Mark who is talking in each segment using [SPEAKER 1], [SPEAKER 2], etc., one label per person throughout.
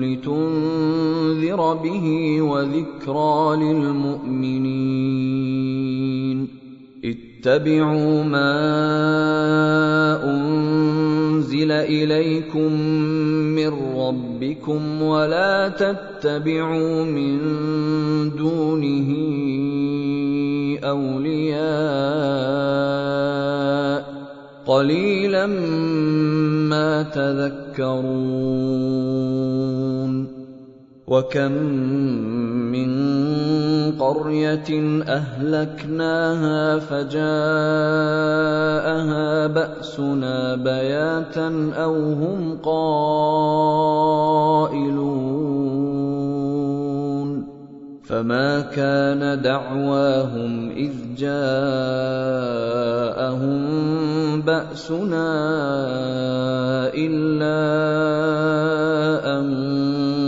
[SPEAKER 1] لتنذر به وذكرى للمؤمنين. اتبعوا ما أنزل إليكم من ربكم ولا تتبعوا من دونه أولياء. قليلا ما تذكرون. وكم من قريه اهلكناها فجاءها باسنا بياتا أو هم قائلون فما كان دعواهم اذ جاءهم باسنا الا ان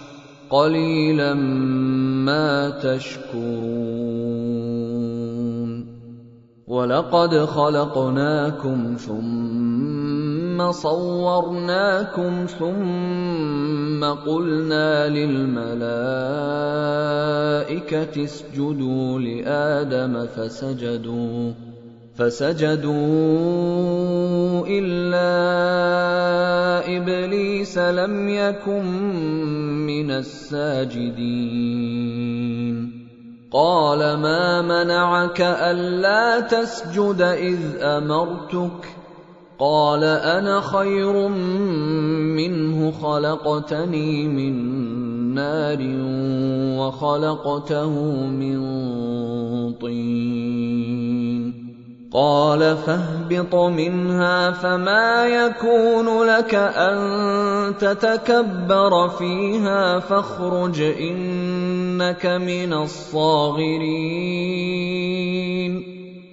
[SPEAKER 1] قليلا ما تشكرون. ولقد خلقناكم ثم صورناكم ثم قلنا للملائكة اسجدوا لآدم فسجدوا. فسجدوا إلا إبليس لم يكن من الساجدين. قال ما منعك ألا تسجد إذ أمرتك؟ قال أنا خير منه خلقتني من نار وخلقته من طين. قال فاهبط منها فما يكون لك أن تتكبر فيها فاخرج إنك من الصاغرين.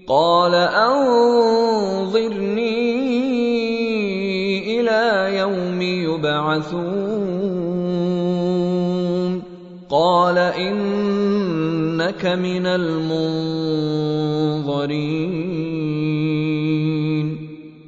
[SPEAKER 1] قال أنظرني إلى يوم يبعثون. قال إنك من المنظرين.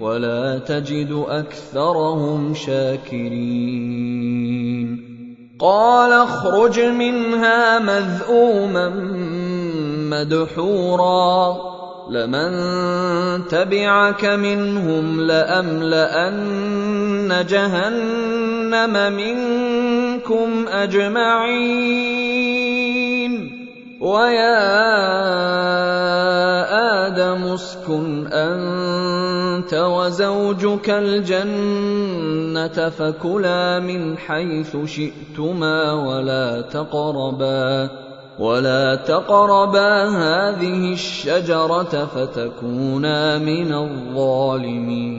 [SPEAKER 1] ولا تجد أكثرهم شاكرين. قال اخرج منها مذءوما مدحورا. لمن تبعك منهم لأملأن جهنم منكم أجمعين. ويا آدم اسكن أنت وزوجك الجنة فكلا من حيث شئتما ولا تقربا ولا تقربا هذه الشجرة فتكونا من الظالمين.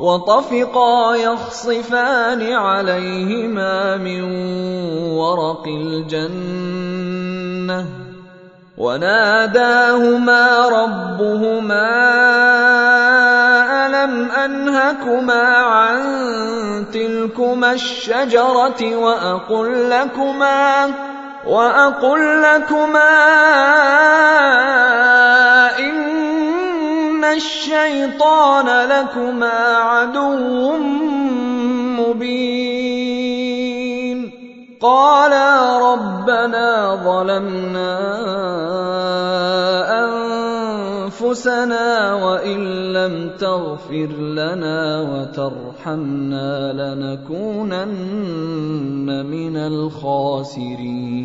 [SPEAKER 1] وطفقا يخصفان عليهما من ورق الجنة وناداهما ربهما ألم أنهكما عن تلكما الشجرة وأقل لكما وأقل لكما الشيطان لكما عدو مبين قالا ربنا ظلمنا انفسنا وان لم تغفر لنا وترحمنا لنكونن من الخاسرين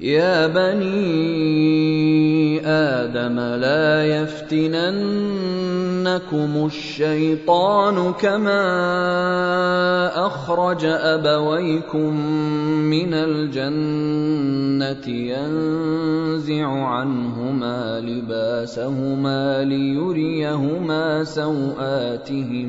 [SPEAKER 1] يا بني آدم لا يفتننكم الشيطان كما أخرج أبويكم من الجنة ينزع عنهما لباسهما ليريهما سوآتهما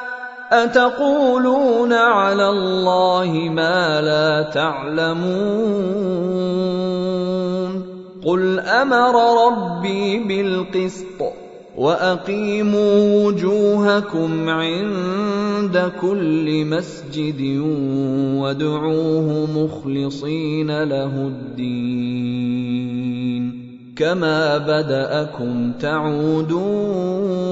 [SPEAKER 1] أتقولون على الله ما لا تعلمون قل أمر ربي بالقسط وأقيموا وجوهكم عند كل مسجد وادعوه مخلصين له الدين كما بدأكم تعودون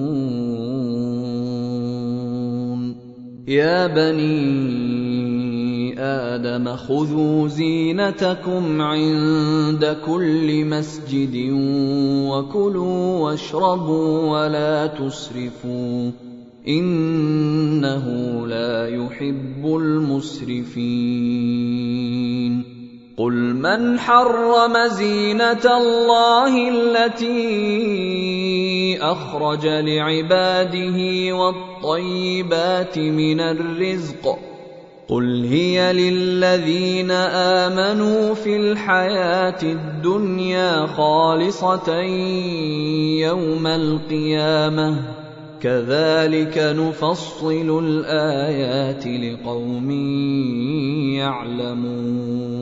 [SPEAKER 1] يا بني آدم خذوا زينتكم عند كل مسجد وكلوا واشربوا ولا تسرفوا إنه لا يحب المسرفين قل من حرم زينه الله التي اخرج لعباده والطيبات من الرزق قل هي للذين امنوا في الحياة الدنيا خالصه يوم القيامه كذلك نفصل الآيات لقوم يعلمون.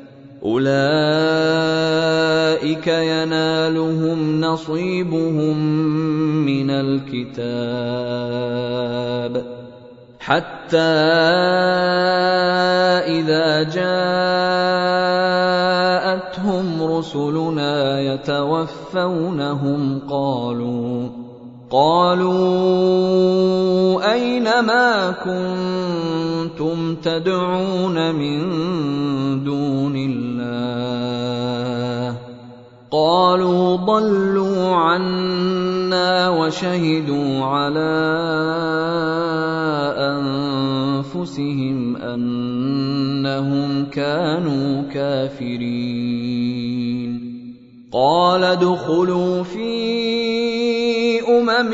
[SPEAKER 1] أولئك ينالهم نصيبهم من الكتاب حتى إذا جاءتهم رسلنا يتوفونهم قالوا قالوا أين ما كنتم تدعون من دون الله. قالوا ضلوا عنا وشهدوا على أنفسهم أنهم كانوا كافرين. قال ادخلوا في أمم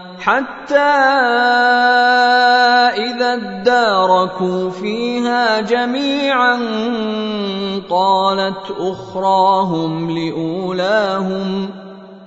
[SPEAKER 1] حتى إذا اداركوا فيها جميعا قالت أخراهم لأولاهم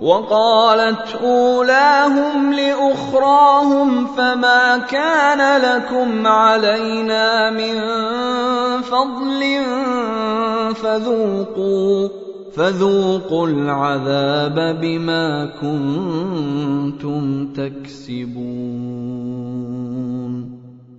[SPEAKER 1] وقالت أولاهم لأخراهم فما كان لكم علينا من فضل فذوقوا فذوقوا العذاب بما كنتم تكسبون.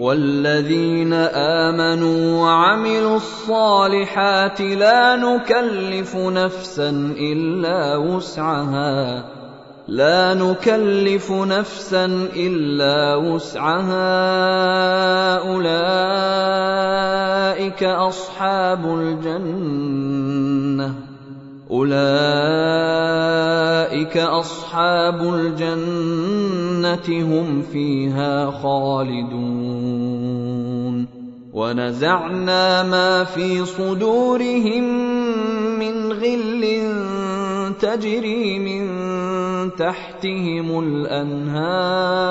[SPEAKER 1] والذين آمنوا وعملوا الصالحات لا نكلف نفسا إلا وسعها. لا نكلف نفسا إلا وسعها. أولئك أصحاب الجنة. اولئك اصحاب الجنه هم فيها خالدون ونزعنا ما في صدورهم من غل تجري من تحتهم الانهار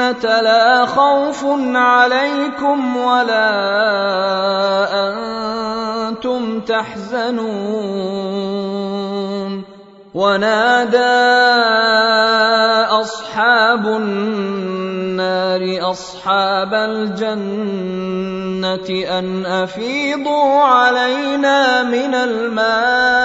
[SPEAKER 1] الجنة لا خوف عليكم ولا أنتم تحزنون. ونادى أصحاب النار أصحاب الجنة أن أفيضوا علينا من الماء.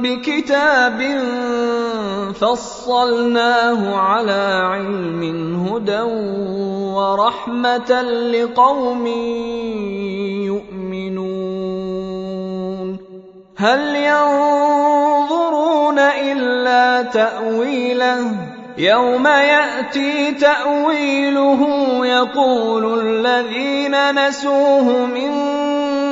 [SPEAKER 1] بكتاب فصلناه على علم هدى ورحمة لقوم يؤمنون. هل ينظرون إلا تأويله؟ يوم يأتي تأويله يقول الذين نسوه من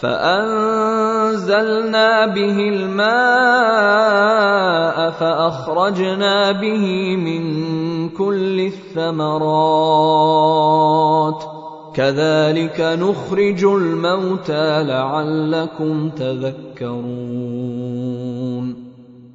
[SPEAKER 1] فأنزلنا به الماء فأخرجنا به من كل الثمرات. كذلك نخرج الموتى لعلكم تذكرون.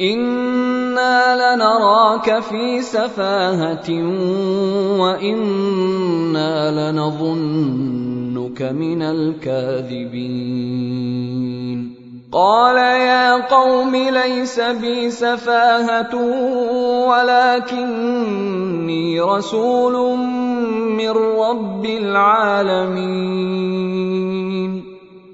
[SPEAKER 1] أنا لنراك في سفاهه وأنا لنظنك من الكاذبين قال يا قوم ليس بي سفاهه ولكني رسول من رب العالمين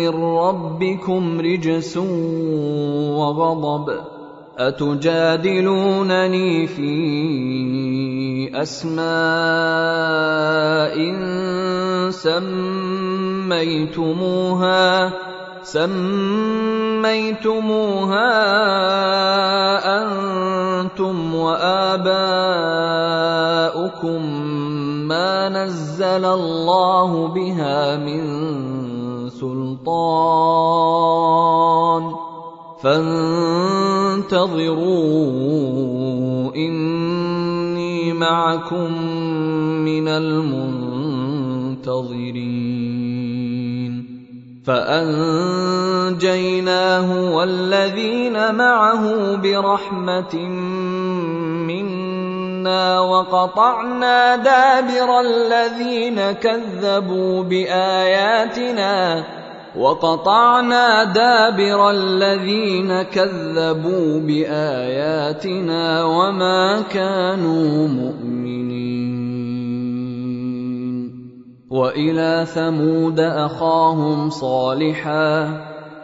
[SPEAKER 1] من ربكم رجس وغضب أتجادلونني في أسماء سميتموها سميتموها أنتم وآباؤكم ما نزل الله بها من سلطان. فانتظروا إني معكم من المنتظرين. فأنجيناه والذين معه برحمة منا وقطعنا دابر الذين كذبوا باياتنا وقطعنا دابر الذين كذبوا باياتنا وما كانوا مؤمنين والى ثمود اخاهم صالحا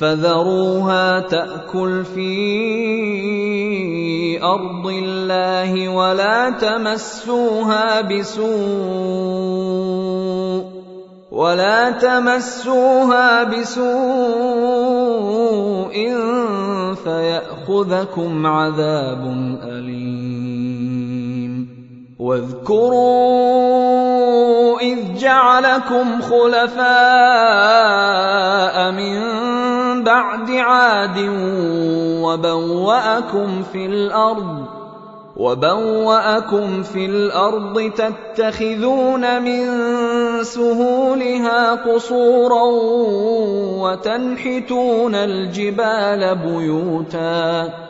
[SPEAKER 1] فذروها تأكل في أرض الله ولا تمسوها بسوء ولا تمسوها بسوء فيأخذكم عذاب أليم واذكروا إذ جعلكم خلفاء من بعد عاد وبوأكم في الأرض وبوأكم في الأرض تتخذون من سهولها قصورا وتنحتون الجبال بيوتا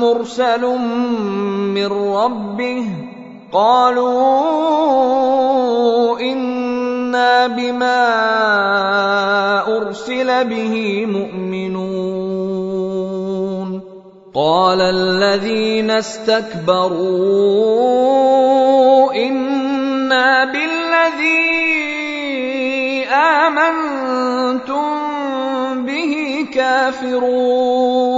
[SPEAKER 1] مرسل من ربه قالوا أنا بما ارسل به مؤمنون قال الذين استكبروا أنا بالذي امنتم به كافرون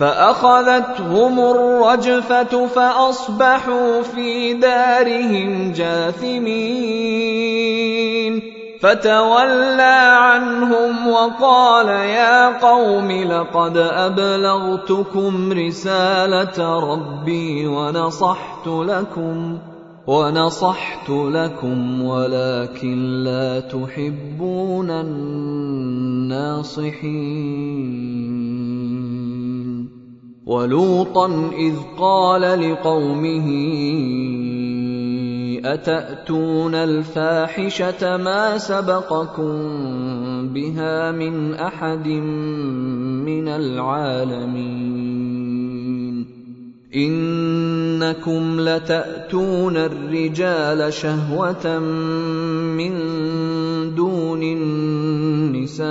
[SPEAKER 1] فأخذتهم الرجفة فأصبحوا في دارهم جاثمين. فتولى عنهم وقال يا قوم لقد أبلغتكم رسالة ربي ونصحت لكم ونصحت لكم ولكن لا تحبون الناصحين. ولوطا اذ قال لقومه اتاتون الفاحشه ما سبقكم بها من احد من العالمين انكم لتاتون الرجال شهوه من دون النساء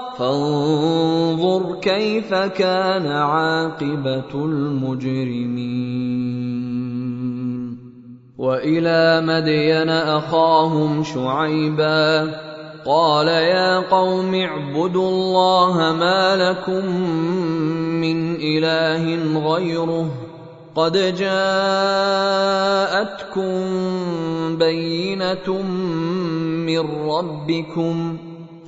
[SPEAKER 1] فانظر كيف كان عاقبة المجرمين. وإلى مدين أخاهم شعيبا قال يا قوم اعبدوا الله ما لكم من إله غيره. قد جاءتكم بينة من ربكم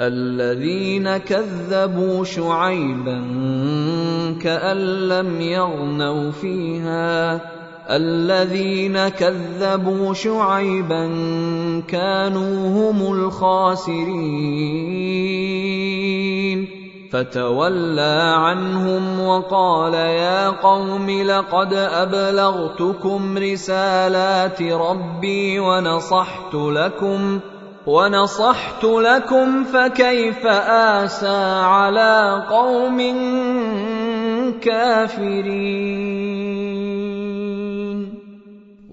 [SPEAKER 1] الذين كذبوا شعيبا كأن لم يغنوا فيها. الذين كذبوا شعيبا كانوا هم الخاسرين. فتولى عنهم وقال يا قوم لقد أبلغتكم رسالات ربي ونصحت لكم ونصحت لكم فكيف آسى على قوم كافرين.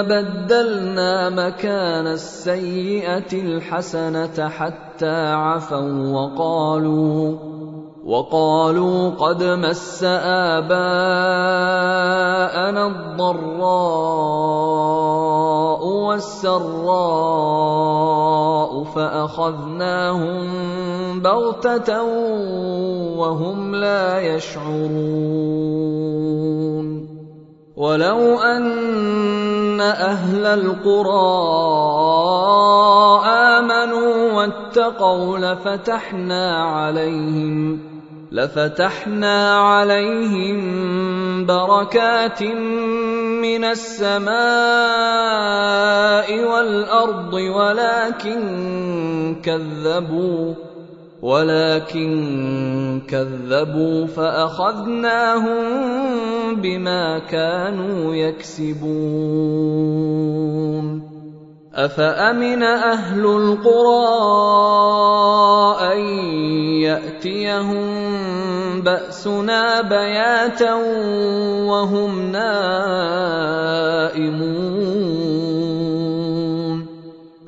[SPEAKER 1] بدلنا مكان السيئة الحسنة حتى عفوا وقالوا وقالوا قد مس آباءنا الضراء والسراء فأخذناهم بغتة وهم لا يشعرون. ولو أن أهل القرى آمنوا واتقوا لفتحنا عليهم لفتحنا عليهم بركات من السماء والارض ولكن كذبوا ولكن كذبوا فأخذناهم بما كانوا يكسبون. أفأمن أهل القرى أن يأتيهم بأسنا بياتا وهم نائمون؟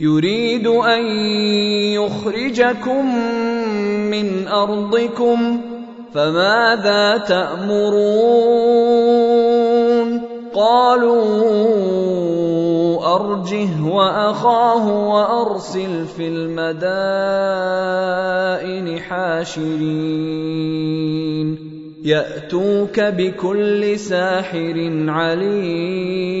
[SPEAKER 1] يريد أن يخرجكم من أرضكم فماذا تأمرون؟ قالوا أرجه وأخاه وأرسل في المدائن حاشرين. يأتوك بكل ساحر عليم.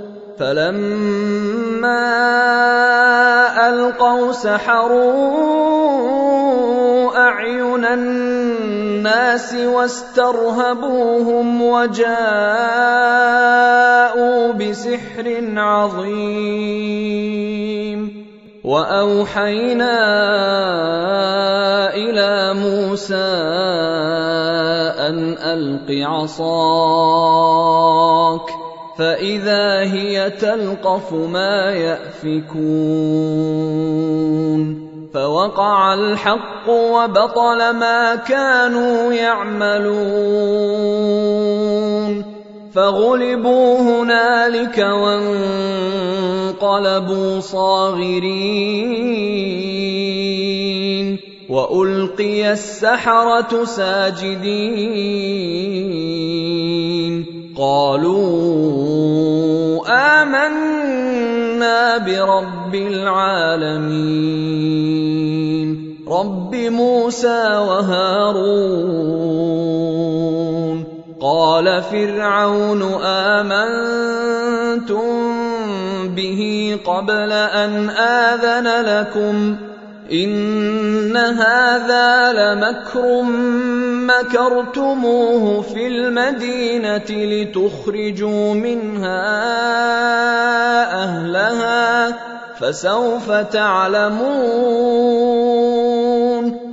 [SPEAKER 1] فلما ألقوا سحروا أعين الناس واسترهبوهم وجاءوا بسحر عظيم. وأوحينا إلى موسى أن ألق عصاك. فاذا هي تلقف ما يافكون فوقع الحق وبطل ما كانوا يعملون فغلبوا هنالك وانقلبوا صاغرين والقي السحره ساجدين قالوا آمنا برب العالمين. رب موسى وهارون. قال فرعون آمنتم به قبل أن آذن لكم؟ ان هذا لمكر مكرتموه في المدينة لتخرجوا منها اهلها فسوف تعلمون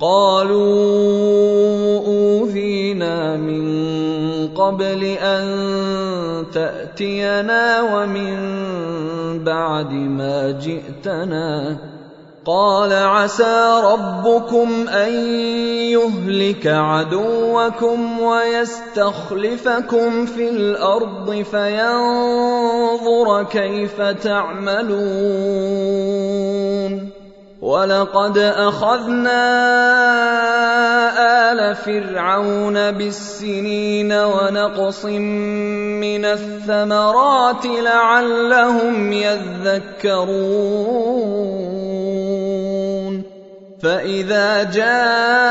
[SPEAKER 1] قالوا أوذينا من قبل أن تأتينا ومن بعد ما جئتنا. قال عسى ربكم أن يهلك عدوكم ويستخلفكم في الأرض فينظر كيف تعملون. ولقد اخذنا ال فرعون بالسنين ونقص من الثمرات لعلهم يذكرون فاذا جاءتهم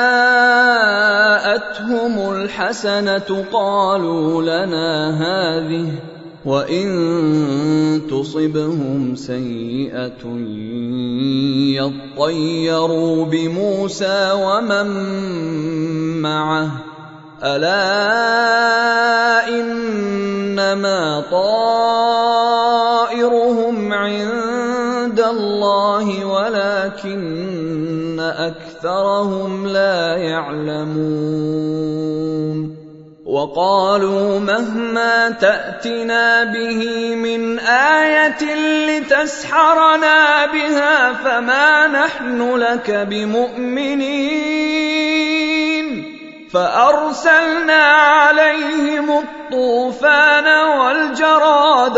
[SPEAKER 1] الحسنه قالوا لنا هذه وان تصبهم سيئه يطيروا بموسى ومن معه الا انما طائرهم عند الله ولكن اكثرهم لا يعلمون وقالوا مهما تأتنا به من آية لتسحرنا بها فما نحن لك بمؤمنين فأرسلنا عليهم الطوفان والجراد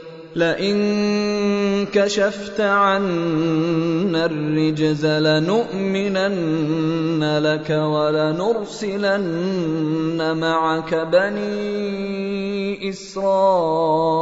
[SPEAKER 1] لئن كشفت عنا الرجز لنؤمنن لك ولنرسلن معك بني إسرائيل.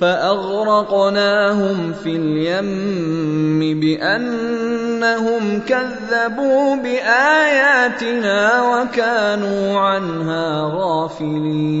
[SPEAKER 1] فأغرقناهم في اليم بأنهم كذبوا بآياتنا وكانوا عنها غافلين.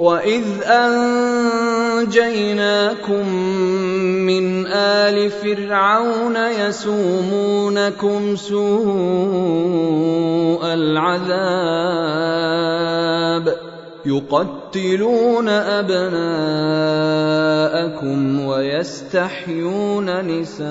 [SPEAKER 1] واذ انجيناكم من ال فرعون يسومونكم سوء العذاب يقتلون ابناءكم ويستحيون نساءكم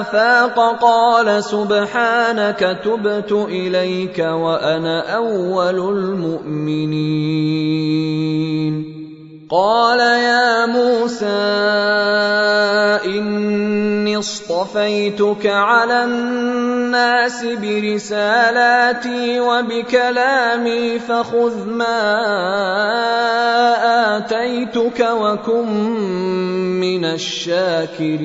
[SPEAKER 1] افاق قال سبحانك تبت إليك وأنا أول المؤمنين. قال يا موسى إني اصطفيتك على الناس برسالاتي وبكلامي فخذ ما آتيتك وكن من الشاكرين.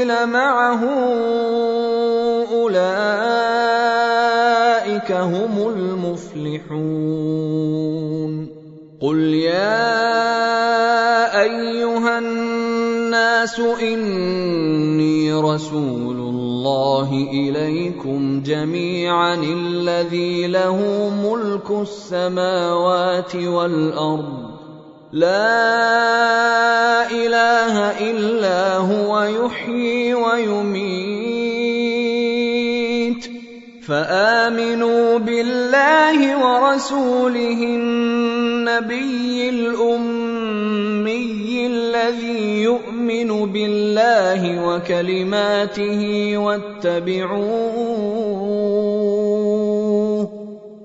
[SPEAKER 1] انزل معه أولئك هم المفلحون. قل يا أيها الناس إني رسول الله إليكم جميعا الذي له ملك السماوات والأرض لا إله إلا هو يحيي ويميت. فآمنوا بالله ورسوله النبي الأمي الذي يؤمن بالله وكلماته واتبعوه.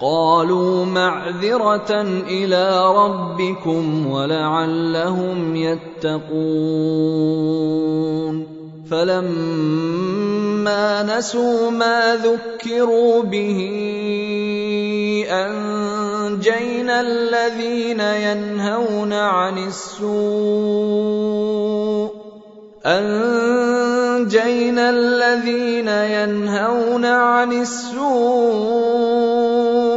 [SPEAKER 1] قالوا معذرة إلى ربكم ولعلهم يتقون. فلما نسوا ما ذكروا به أنجينا الذين ينهون عن السوء. أنجينا الذين ينهون عن السوء.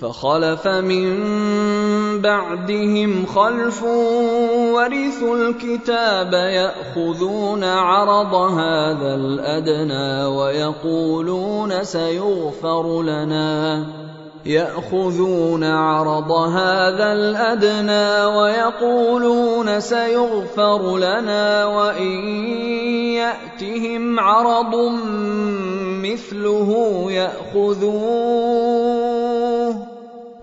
[SPEAKER 1] فخلف من بعدهم خلف ورثوا الكتاب يأخذون عرض هذا الأدنى ويقولون سيغفر لنا. يأخذون عرض هذا الأدنى ويقولون سيغفر لنا وإن يأتهم عرض مثله يأخذوه.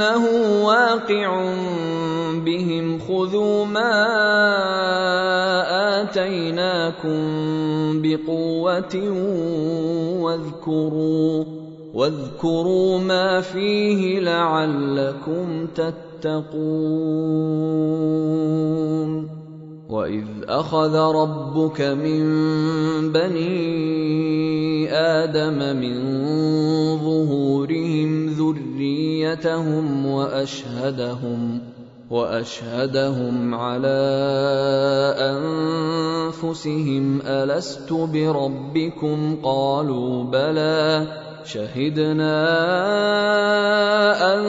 [SPEAKER 1] إنه واقع بهم. خذوا ما آتيناكم بقوة واذكروا واذكروا ما فيه لعلكم تتقون. واذ اخذ ربك من بني آدم من ظهورهم ذريتهم واشهدهم واشهدهم على انفسهم الست بربكم قالوا بلى شهدنا أن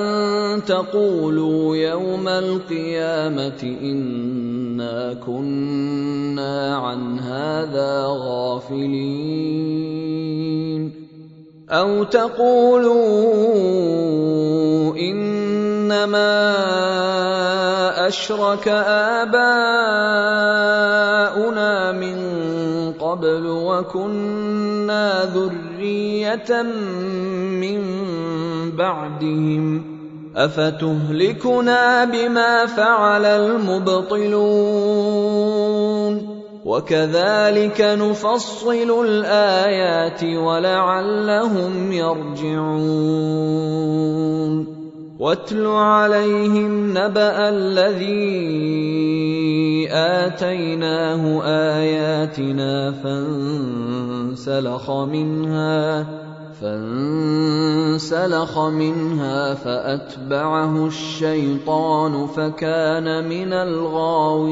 [SPEAKER 1] تقولوا يوم القيامة إنا كنا عن هذا غافلين. أو تقولوا إنما أشرك آباؤنا من قبل وكنا ذرية من بعدهم أفتهلكنا بما فعل المبطلون وكذلك نفصل الآيات ولعلهم يرجعون واتل عليهم نبأ الذي آتيناه آياتنا فانسلخ منها فانسلخ منها فأتبعه الشيطان فكان من الغاوين.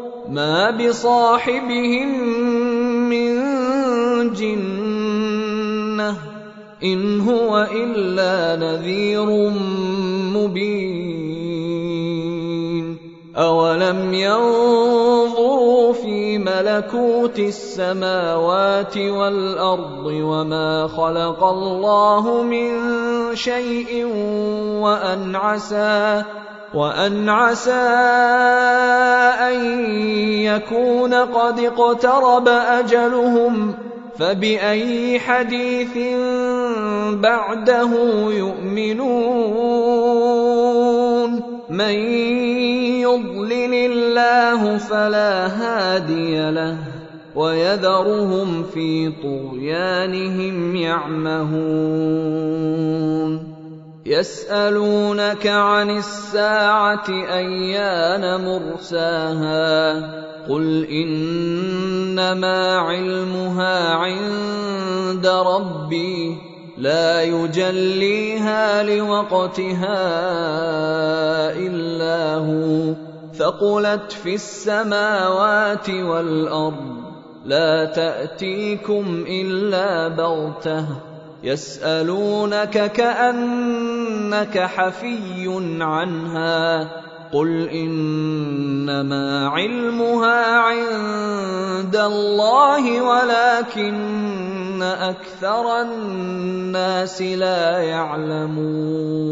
[SPEAKER 1] ما بصاحبهم من جنه ان هو الا نذير مبين اولم ينظروا في ملكوت السماوات والارض وما خلق الله من شيء وان عسى وأن عسى أن يكون قد اقترب أجلهم فبأي حديث بعده يؤمنون؟ من يضلل الله فلا هادي له ويذرهم في طغيانهم يعمهون. يسألونك عن الساعة أيان مرساها قل إنما علمها عند ربي لا يجليها لوقتها إلا هو ثقلت في السماوات والأرض لا تأتيكم إلا بغتة يسألونك كأنك حفي عنها قل إنما علمها عند الله ولكن أكثر الناس لا يعلمون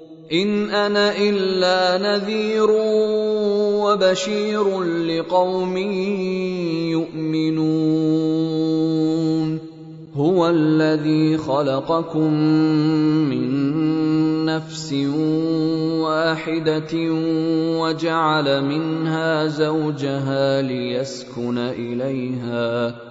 [SPEAKER 1] إن أنا إلا نذير وبشير لقوم يؤمنون. هو الذي خلقكم من نفس واحدة وجعل منها زوجها ليسكن إليها.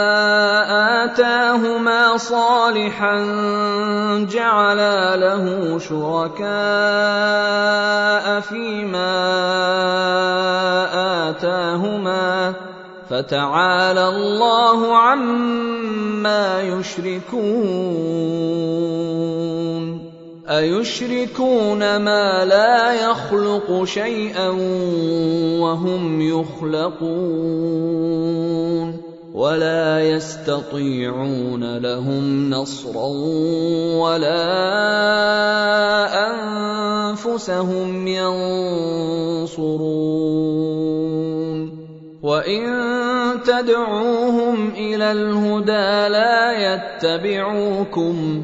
[SPEAKER 1] آتاهما صالحا جعلا له شركاء فيما آتاهما فتعالى الله عما يشركون. أيشركون ما لا يخلق شيئا وهم يخلقون. ولا يستطيعون لهم نصرا ولا أنفسهم ينصرون. وإن تدعوهم إلى الهدى لا يتبعوكم.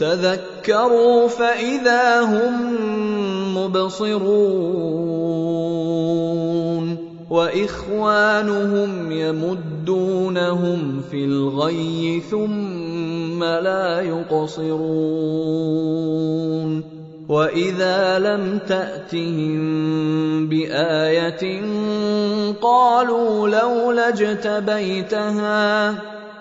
[SPEAKER 1] تذكروا فإذا هم مبصرون وإخوانهم يمدونهم في الغي ثم لا يقصرون وإذا لم تأتهم بآية قالوا لولا اجتبيتها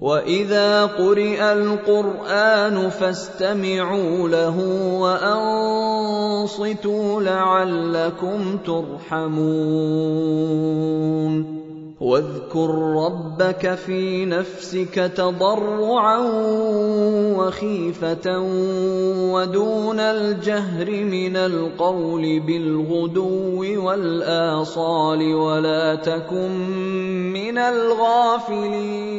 [SPEAKER 1] واذا قرئ القران فاستمعوا له وانصتوا لعلكم ترحمون واذكر ربك في نفسك تضرعا وخيفة ودون الجهر من القول بالغدو والآصال ولا تكن من الغافلين